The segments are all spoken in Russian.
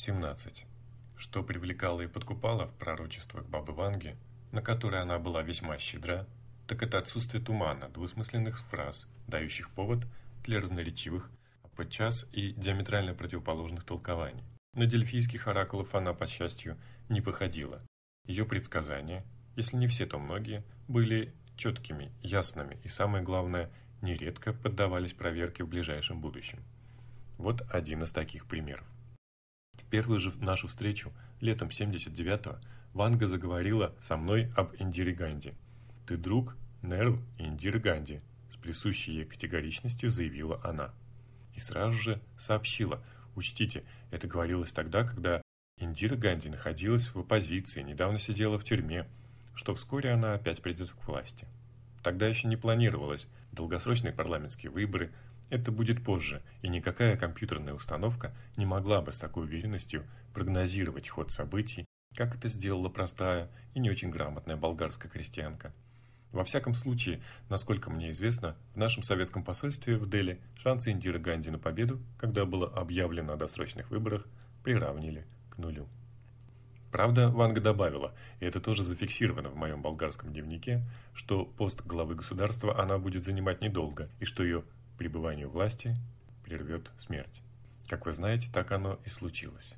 17, что привлекало и подкупало в пророчествах Бабы Ванги, на которые она была весьма щедра, так это отсутствие тумана, двусмысленных фраз, дающих повод для разноречивых, а подчас и диаметрально противоположных толкований. На дельфийских оракулов она, по счастью, не походила. Ее предсказания, если не все, то многие, были четкими, ясными и, самое главное, нередко поддавались проверке в ближайшем будущем. Вот один из таких примеров. В первую же нашу встречу, летом 79-го, Ванга заговорила со мной об Индире Ганди. «Ты друг Неру Индиры Ганди», с присущей ей категоричностью заявила она. И сразу же сообщила, учтите, это говорилось тогда, когда Индира Ганди находилась в оппозиции, недавно сидела в тюрьме, что вскоре она опять придет к власти. Тогда еще не планировалось долгосрочные парламентские выборы – это будет позже, и никакая компьютерная установка не могла бы с такой уверенностью прогнозировать ход событий, как это сделала простая и не очень грамотная болгарская крестьянка. Во всяком случае, насколько мне известно, в нашем советском посольстве в Дели шансы индира Ганди на победу, когда было объявлено о досрочных выборах, приравнили к нулю. Правда, Ванга добавила, и это тоже зафиксировано в моем болгарском дневнике, что пост главы государства она будет занимать недолго, и что ее пребыванию власти прервет смерть. Как вы знаете, так оно и случилось.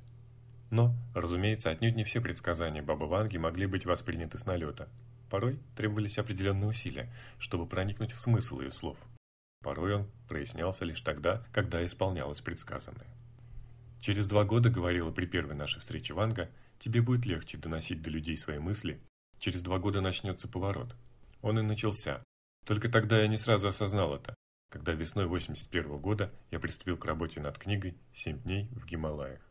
Но, разумеется, отнюдь не все предсказания Бабы Ванги могли быть восприняты с налета. Порой требовались определенные усилия, чтобы проникнуть в смысл ее слов. Порой он прояснялся лишь тогда, когда исполнялось предсказанное. «Через два года, — говорила при первой нашей встрече Ванга, — тебе будет легче доносить до людей свои мысли. Через два года начнется поворот. Он и начался. Только тогда я не сразу осознал это когда весной 81 -го года я приступил к работе над книгой «Семь дней в Гималаях».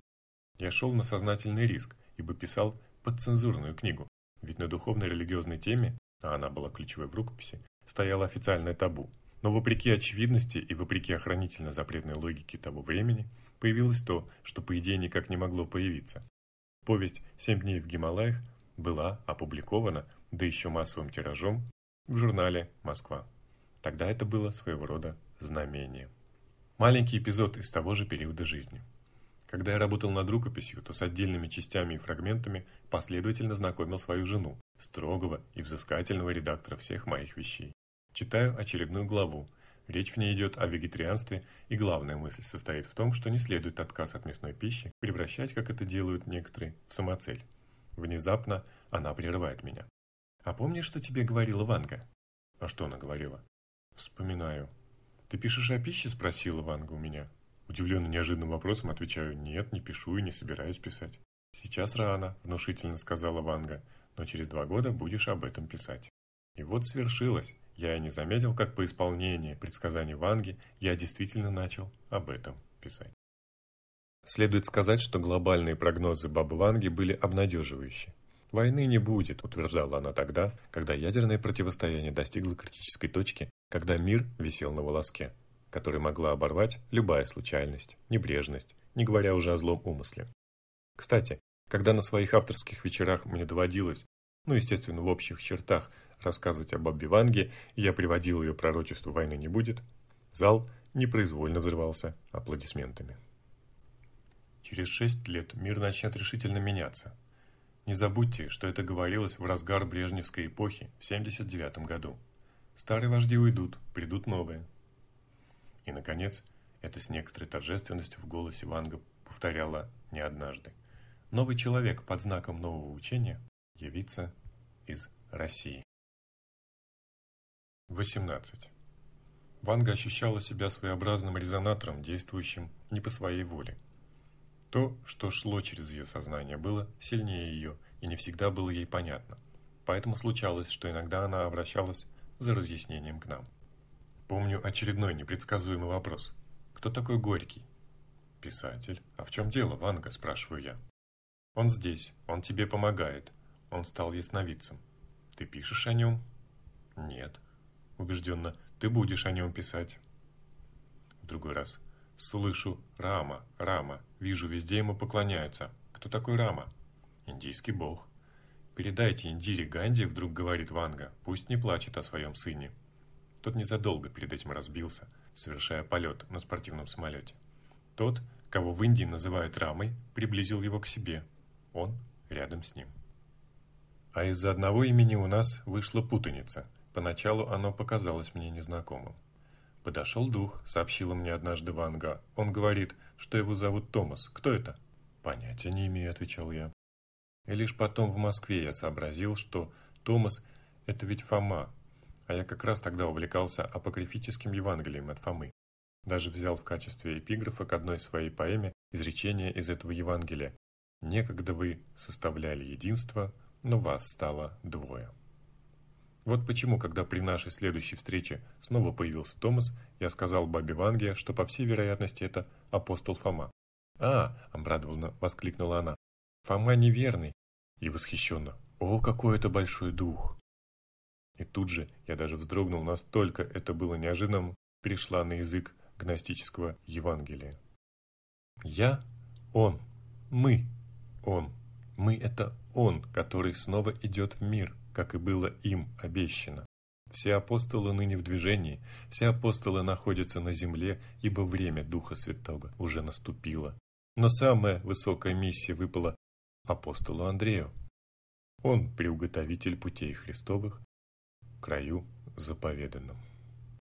Я шел на сознательный риск, ибо писал подцензурную книгу, ведь на духовно-религиозной теме, а она была ключевой в рукописи, стояло официальное табу. Но вопреки очевидности и вопреки охранительно-запретной логике того времени, появилось то, что по идее никак не могло появиться. Повесть «Семь дней в Гималаях» была опубликована, да еще массовым тиражом, в журнале «Москва». Тогда это было своего рода знамение. Маленький эпизод из того же периода жизни. Когда я работал над рукописью, то с отдельными частями и фрагментами последовательно знакомил свою жену, строгого и взыскательного редактора всех моих вещей. Читаю очередную главу. Речь в ней идет о вегетарианстве, и главная мысль состоит в том, что не следует отказ от мясной пищи превращать, как это делают некоторые, в самоцель. Внезапно она прерывает меня. «А помнишь, что тебе говорила Ванга?» «А что она говорила?» Вспоминаю. «Ты пишешь о пище?» – спросила Ванга у меня. Удивленно неожиданным вопросом отвечаю «Нет, не пишу и не собираюсь писать». «Сейчас рано», – внушительно сказала Ванга, «но через два года будешь об этом писать». И вот свершилось. Я и не заметил, как по исполнению предсказаний Ванги я действительно начал об этом писать. Следует сказать, что глобальные прогнозы Бабы Ванги были обнадеживающие. Войны не будет, утверждала она тогда, когда ядерное противостояние достигло критической точки, когда мир висел на волоске, который могла оборвать любая случайность, небрежность, не говоря уже о злом умысле. Кстати, когда на своих авторских вечерах мне доводилось, ну, естественно, в общих чертах, рассказывать об Бабби Ванге, и я приводил ее пророчеству «Войны не будет», зал непроизвольно взрывался аплодисментами. Через шесть лет мир начнет решительно меняться. Не забудьте, что это говорилось в разгар Брежневской эпохи в 79 году. Старые вожди уйдут, придут новые. И, наконец, это с некоторой торжественностью в голосе Ванга повторяла не однажды. Новый человек под знаком нового учения явится из России. 18. Ванга ощущала себя своеобразным резонатором, действующим не по своей воле – то, что шло через ее сознание, было сильнее ее и не всегда было ей понятно. Поэтому случалось, что иногда она обращалась за разъяснением к нам. Помню очередной непредсказуемый вопрос. «Кто такой Горький?» «Писатель. А в чем дело, Ванга?» – спрашиваю я. «Он здесь. Он тебе помогает. Он стал ясновидцем. Ты пишешь о нем?» «Нет». Убежденно. «Ты будешь о нем писать». В другой раз. Слышу «Рама, Рама». Вижу, везде ему поклоняются. Кто такой Рама? Индийский бог. Передайте Индире Ганди, вдруг говорит Ванга, пусть не плачет о своем сыне. Тот незадолго перед этим разбился, совершая полет на спортивном самолете. Тот, кого в Индии называют Рамой, приблизил его к себе. Он рядом с ним. А из-за одного имени у нас вышла путаница. Поначалу оно показалось мне незнакомым. «Подошел дух», — сообщила мне однажды Ванга. «Он говорит, что его зовут Томас. Кто это?» «Понятия не имею», — отвечал я. И лишь потом в Москве я сообразил, что Томас — это ведь Фома, а я как раз тогда увлекался апокрифическим Евангелием от Фомы. Даже взял в качестве эпиграфа к одной своей поэме изречение из этого Евангелия. «Некогда вы составляли единство, но вас стало двое». Вот почему, когда при нашей следующей встрече снова появился Томас, я сказал бабе Ванге, что по всей вероятности это апостол Фома. «А!» – обрадованно воскликнула она. «Фома неверный!» И восхищенно. «О, какой это большой дух!» И тут же я даже вздрогнул, настолько это было неожиданным, пришла на язык гностического Евангелия. «Я – он, мы – он, мы – это он, который снова идет в мир» как и было им обещано. Все апостолы ныне в движении, все апостолы находятся на земле, ибо время Духа Святого уже наступило. Но самая высокая миссия выпала апостолу Андрею. Он приуготовитель путей Христовых, краю заповеданному.